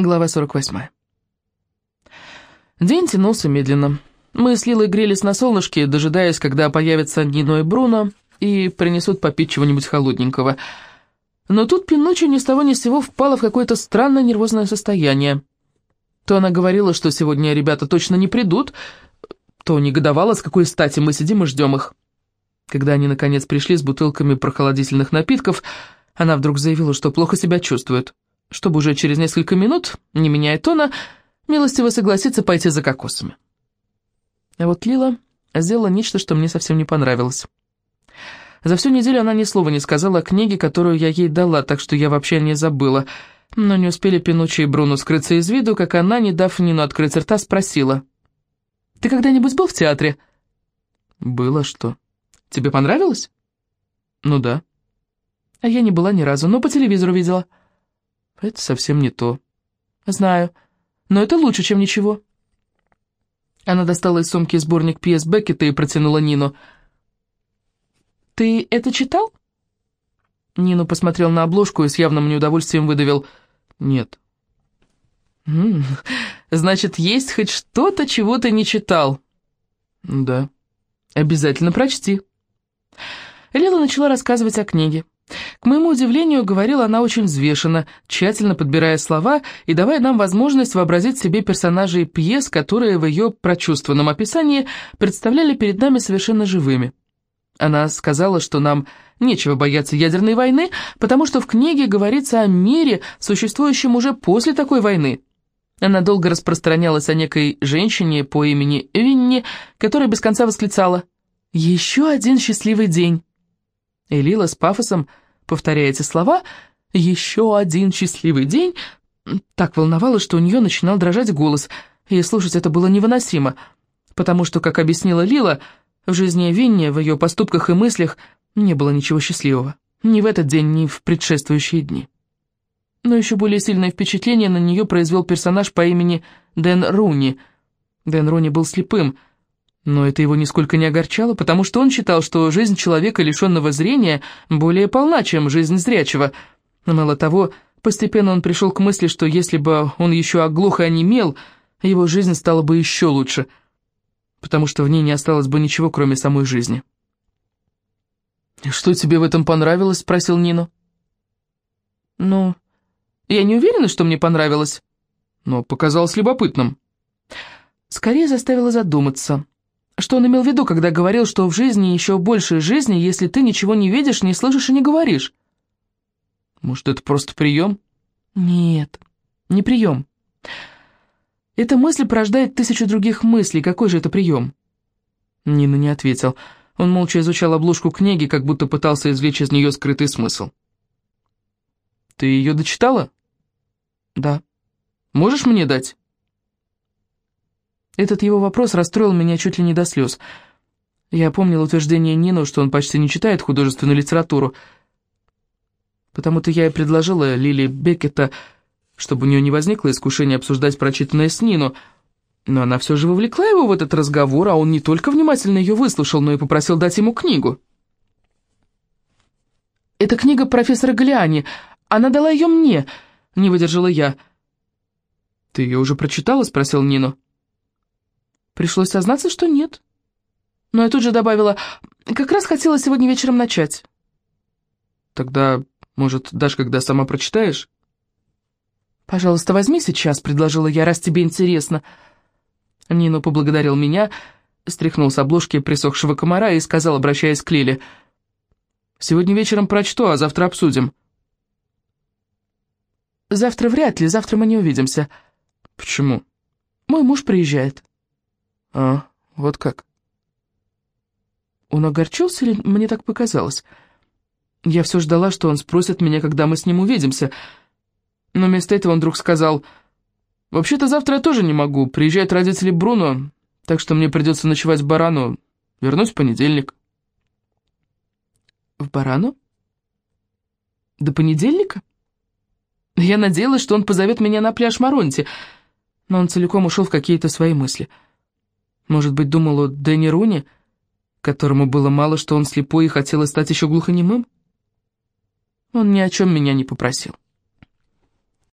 Глава 48. День тянулся медленно. Мы с Лилой грелись на солнышке, дожидаясь, когда появятся Нино и Бруно и принесут попить чего-нибудь холодненького. Но тут Пиночи ни с того ни с сего впала в какое-то странное нервозное состояние. То она говорила, что сегодня ребята точно не придут, то негодовала, с какой стати мы сидим и ждем их. Когда они, наконец, пришли с бутылками прохладительных напитков, она вдруг заявила, что плохо себя чувствует чтобы уже через несколько минут, не меняя тона, милостиво согласиться пойти за кокосами. А вот Лила сделала нечто, что мне совсем не понравилось. За всю неделю она ни слова не сказала о книге, которую я ей дала, так что я вообще не забыла. Но не успели Пинуччи и Бруно скрыться из виду, как она, не дав Нину открыть рта, спросила. «Ты когда-нибудь был в театре?» «Было что. Тебе понравилось?» «Ну да». «А я не была ни разу, но по телевизору видела». Это совсем не то. Знаю, но это лучше, чем ничего. Она достала из сумки сборник пьес Беккета и протянула Нину. «Ты это читал?» Нину посмотрел на обложку и с явным неудовольствием выдавил «Нет». «М -м, «Значит, есть хоть что-то, чего ты не читал?» «Да». «Обязательно прочти». Лила начала рассказывать о книге. К моему удивлению, говорила она очень взвешенно, тщательно подбирая слова и давая нам возможность вообразить себе персонажей пьес, которые в ее прочувственном описании представляли перед нами совершенно живыми. Она сказала, что нам нечего бояться ядерной войны, потому что в книге говорится о мире, существующем уже после такой войны. Она долго распространялась о некой женщине по имени Винни, которая без конца восклицала «Еще один счастливый день». И Лила с пафосом, повторяя эти слова, «Еще один счастливый день», так волновалась, что у нее начинал дрожать голос, и слушать это было невыносимо, потому что, как объяснила Лила, в жизни Винни, в ее поступках и мыслях не было ничего счастливого. Ни в этот день, ни в предшествующие дни. Но еще более сильное впечатление на нее произвел персонаж по имени Дэн Руни. Дэн Руни был слепым, но это его нисколько не огорчало, потому что он считал, что жизнь человека, лишенного зрения, более полна, чем жизнь зрячего. Мало того, постепенно он пришел к мысли, что если бы он еще оглох и онемел, его жизнь стала бы еще лучше, потому что в ней не осталось бы ничего, кроме самой жизни. «Что тебе в этом понравилось?» — спросил Нину. «Ну, я не уверена, что мне понравилось, но показалось любопытным». Скорее заставила задуматься — что он имел в виду, когда говорил, что в жизни еще больше жизни, если ты ничего не видишь, не слышишь и не говоришь? Может, это просто прием? Нет, не прием. Эта мысль порождает тысячу других мыслей. Какой же это прием? Нина не ответил. Он молча изучал обложку книги, как будто пытался извлечь из нее скрытый смысл. «Ты ее дочитала?» «Да». «Можешь мне дать?» Этот его вопрос расстроил меня чуть ли не до слез. Я помнил утверждение Нину, что он почти не читает художественную литературу. Потому-то я и предложила Лили Беккета, чтобы у нее не возникло искушения обсуждать прочитанное с Нину. Но она все же вовлекла его в этот разговор, а он не только внимательно ее выслушал, но и попросил дать ему книгу. «Это книга профессора Галиани. Она дала ее мне», — не выдержала я. «Ты ее уже прочитала?» — спросил Нину. Пришлось сознаться, что нет. Но я тут же добавила, как раз хотела сегодня вечером начать. Тогда, может, дашь, когда сама прочитаешь? «Пожалуйста, возьми сейчас», — предложила я, раз тебе интересно. Нину поблагодарил меня, стряхнул с обложки присохшего комара и сказал, обращаясь к Лиле, «Сегодня вечером прочту, а завтра обсудим». «Завтра вряд ли, завтра мы не увидимся». «Почему?» «Мой муж приезжает». «А, вот как?» Он огорчился или мне так показалось? Я все ждала, что он спросит меня, когда мы с ним увидимся. Но вместо этого он вдруг сказал, «Вообще-то завтра я тоже не могу. Приезжают родители Бруно, так что мне придется ночевать в Барану. Вернусь в понедельник». «В Барану? До понедельника?» Я надеялась, что он позовет меня на пляж Маронти, но он целиком ушел в какие-то свои мысли – может быть, думал о Дэнни Руни, которому было мало, что он слепой и хотел стать еще глухонемым? Он ни о чем меня не попросил.